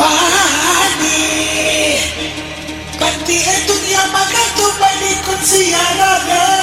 Fahani Gantihan dunia maka tu balik kun siarangan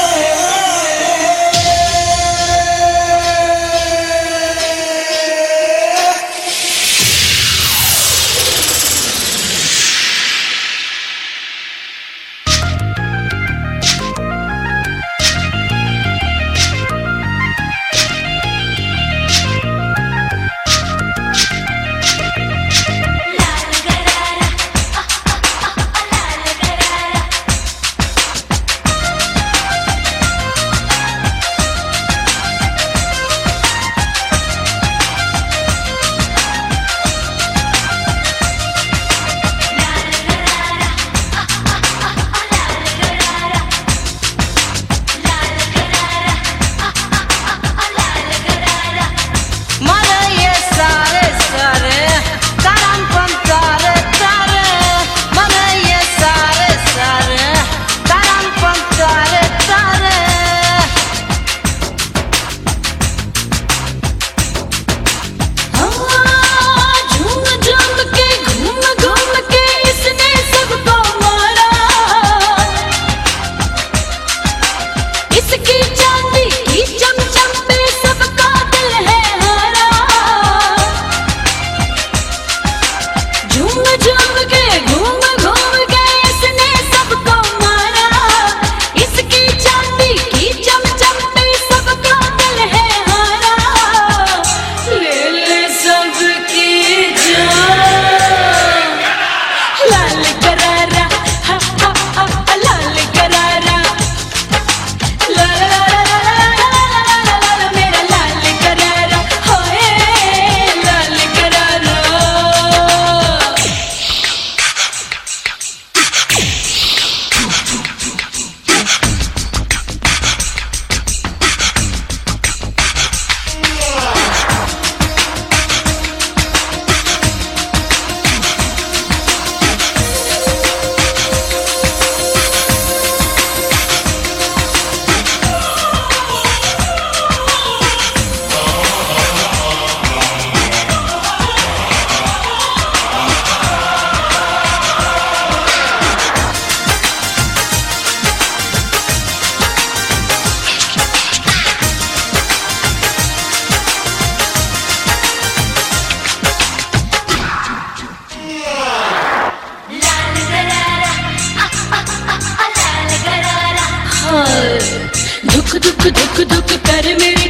धुक धुक धुक धुक कर मेरी